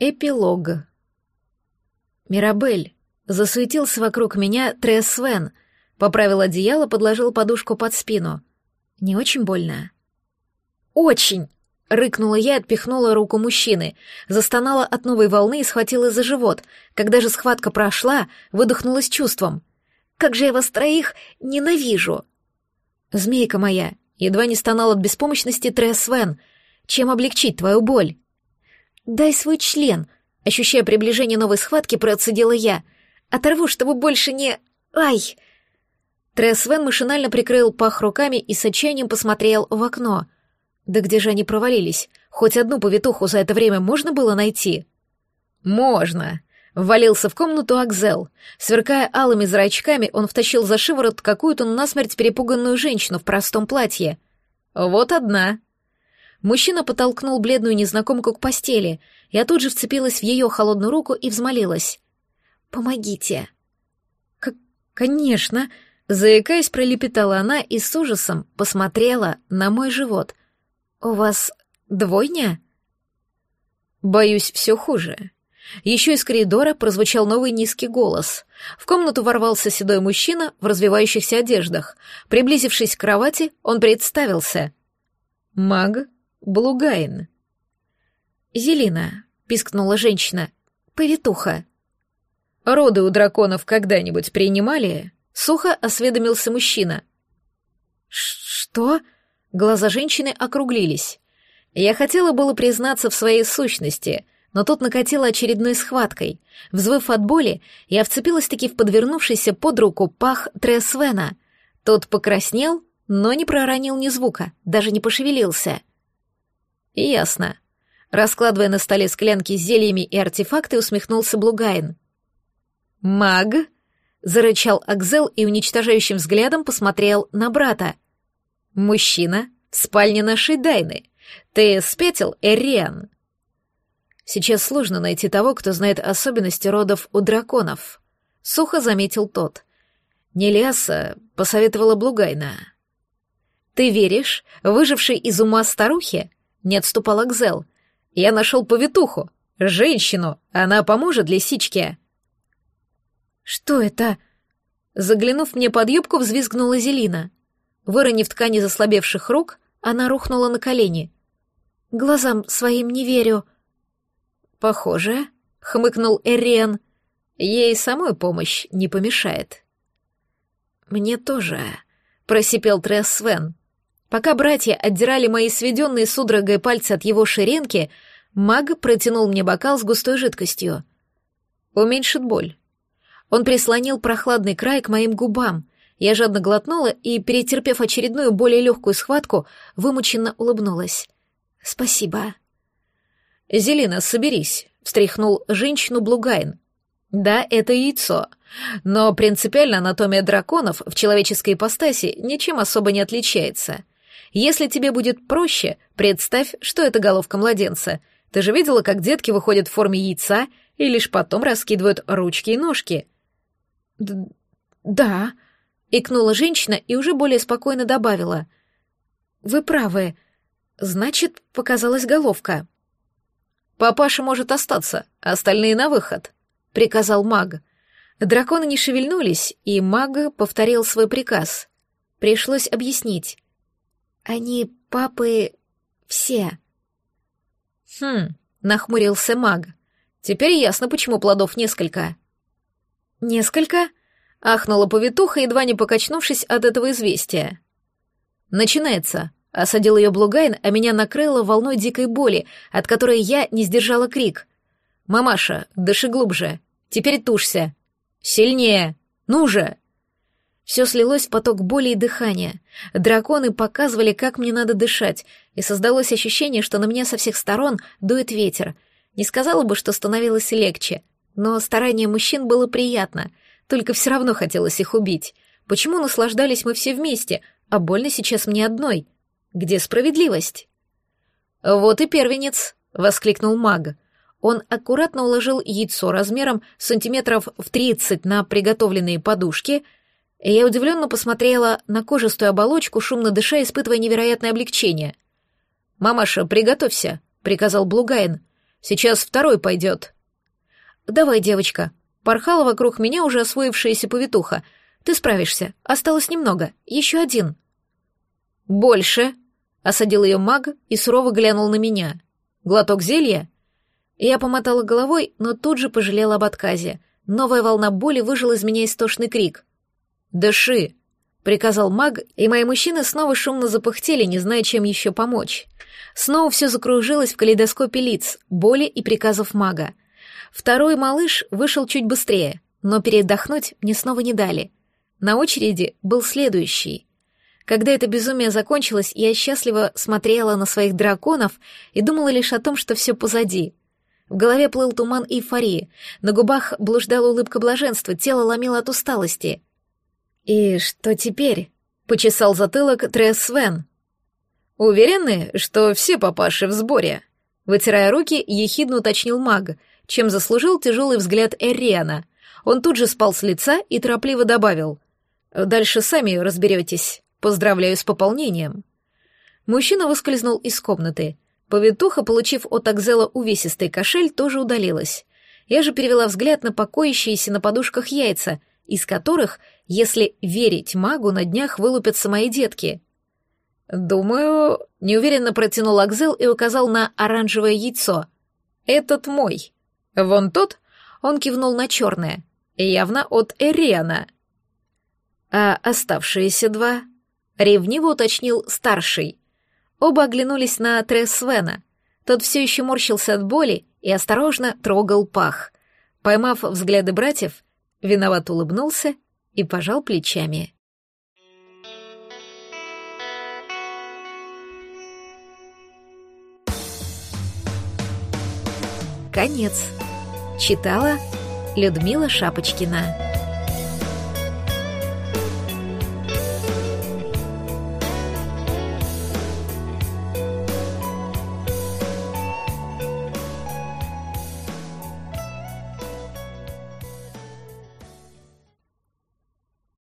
Эпилог. Мирабель. Засуетился вокруг меня Тресс Свен. Поправил одеяло, подложил подушку под спину. Не очень больно? Очень! Рыкнула я отпихнула руку мужчины. Застонала от новой волны и схватила за живот. Когда же схватка прошла, выдохнула с чувством. «Как же я вас троих ненавижу!» «Змейка моя!» Едва не стонал от беспомощности Тресс Свен. «Чем облегчить твою боль?» «Дай свой член», — ощущая приближение новой схватки, процедила я. «Оторву, чтобы больше не... Ай!» Тресвен машинально прикрыл пах руками и с отчаянием посмотрел в окно. «Да где же они провалились? Хоть одну повитуху за это время можно было найти?» «Можно!» — ввалился в комнату Акзел. Сверкая алыми зрачками, он втащил за шиворот какую-то насмерть перепуганную женщину в простом платье. «Вот одна!» Мужчина подтолкнул бледную незнакомку к постели. Я тут же вцепилась в ее холодную руку и взмолилась. «Помогите!» «К «Конечно!» Заикаясь, пролепетала она и с ужасом посмотрела на мой живот. «У вас двойня?» «Боюсь, все хуже». Еще из коридора прозвучал новый низкий голос. В комнату ворвался седой мужчина в развивающихся одеждах. Приблизившись к кровати, он представился. «Маг Блугайн. «Зелина», — пискнула женщина, — «повитуха». «Роды у драконов когда-нибудь принимали?» — сухо осведомился мужчина. «Что?» — глаза женщины округлились. Я хотела было признаться в своей сущности, но тут накатила очередной схваткой. Взвыв от боли, я вцепилась-таки в подвернувшийся под руку пах Тресвена. Тот покраснел, но не проронил ни звука, даже не пошевелился. «Ясно». Раскладывая на столе склянки с зельями и артефакты, усмехнулся Блугайн. «Маг?» — зарычал Акзел и уничтожающим взглядом посмотрел на брата. «Мужчина в спальне нашей Дайны. Ты спятил, Эриан?» «Сейчас сложно найти того, кто знает особенности родов у драконов», — сухо заметил тот. Нелиаса посоветовала Блугайна. «Ты веришь, выжившей из ума старухе?» Не отступал Акзел. «Я нашел повитуху, женщину, она поможет лисичке». «Что это?» Заглянув мне под юбку, взвизгнула Зелина. Выронив ткани заслабевших рук, она рухнула на колени. «Глазам своим не верю». «Похоже», — хмыкнул Эриен, — «ей самой помощь не помешает». «Мне тоже», — просипел Тресс Свен. Пока братья отдирали мои сведенные судорогой пальцы от его ширинки, маг протянул мне бокал с густой жидкостью. Уменьшит боль. Он прислонил прохладный край к моим губам. Я жадно глотнула и, перетерпев очередную более легкую схватку, вымученно улыбнулась. «Спасибо». «Зелина, соберись», — встряхнул женщину Блугайн. «Да, это яйцо, но принципиально анатомия драконов в человеческой ипостаси ничем особо не отличается. Если тебе будет проще, представь, что это головка младенца. Ты же видела, как детки выходят в форме яйца и лишь потом раскидывают ручки и ножки. Д да, икнула женщина и уже более спокойно добавила. Вы правы. Значит, показалась головка. Папаша может остаться, остальные на выход, приказал маг. Драконы не шевельнулись, и маг повторил свой приказ. Пришлось объяснить. Они папы все. Хм, нахмурился маг. Теперь ясно, почему плодов несколько. Несколько? Ахнула повитуха, едва не покачнувшись от этого известия. Начинается. Осадил ее Блугайн, а меня накрыло волной дикой боли, от которой я не сдержала крик. «Мамаша, дыши глубже. Теперь тушься. Сильнее. Ну же!» Все слилось в поток боли и дыхания. Драконы показывали, как мне надо дышать, и создалось ощущение, что на меня со всех сторон дует ветер. Не сказала бы, что становилось легче, но старание мужчин было приятно, только все равно хотелось их убить. Почему наслаждались мы все вместе, а больно сейчас мне одной? Где справедливость? «Вот и первенец!» — воскликнул маг. Он аккуратно уложил яйцо размером сантиметров в тридцать на приготовленные подушки — я удивленно посмотрела на кожистую оболочку, шумно дыша, испытывая невероятное облегчение. «Мамаша, приготовься», — приказал Блугайн. Сейчас второй пойдет». «Давай, девочка». Порхала вокруг меня уже освоившаяся повитуха. «Ты справишься. Осталось немного. Еще один». «Больше», — осадил ее маг и сурово глянул на меня. «Глоток зелья?» Я помотала головой, но тут же пожалела об отказе. Новая волна боли выжила из меня истошный крик. «Дыши!» — приказал маг, и мои мужчины снова шумно запыхтели, не зная, чем еще помочь. Снова все закружилось в калейдоскопе лиц, боли и приказов мага. Второй малыш вышел чуть быстрее, но передохнуть мне снова не дали. На очереди был следующий. Когда это безумие закончилось, я счастливо смотрела на своих драконов и думала лишь о том, что все позади. В голове плыл туман эйфории, на губах блуждала улыбка блаженства, тело ломило от усталости. «И что теперь?» — почесал затылок Тресс Свен. «Уверены, что все папаши в сборе?» Вытирая руки, ехидно уточнил маг, чем заслужил тяжелый взгляд Эриана. Он тут же спал с лица и торопливо добавил. «Дальше сами разберетесь. Поздравляю с пополнением». Мужчина выскользнул из комнаты. Повитуха, получив от Акзела увесистый кошель, тоже удалилась. Я же перевела взгляд на покоящиеся на подушках яйца, из которых, если верить магу, на днях вылупятся мои детки. «Думаю...» — неуверенно протянул Акзел и указал на оранжевое яйцо. «Этот мой. Вон тот...» — он кивнул на черное. «Явно от Эриана». «А оставшиеся два...» — ревниво уточнил старший. Оба оглянулись на Тресвена. Тот все еще морщился от боли и осторожно трогал пах. Поймав взгляды братьев, виноват улыбнулся и пожал плечами. Конец. Читала Людмила Шапочкина.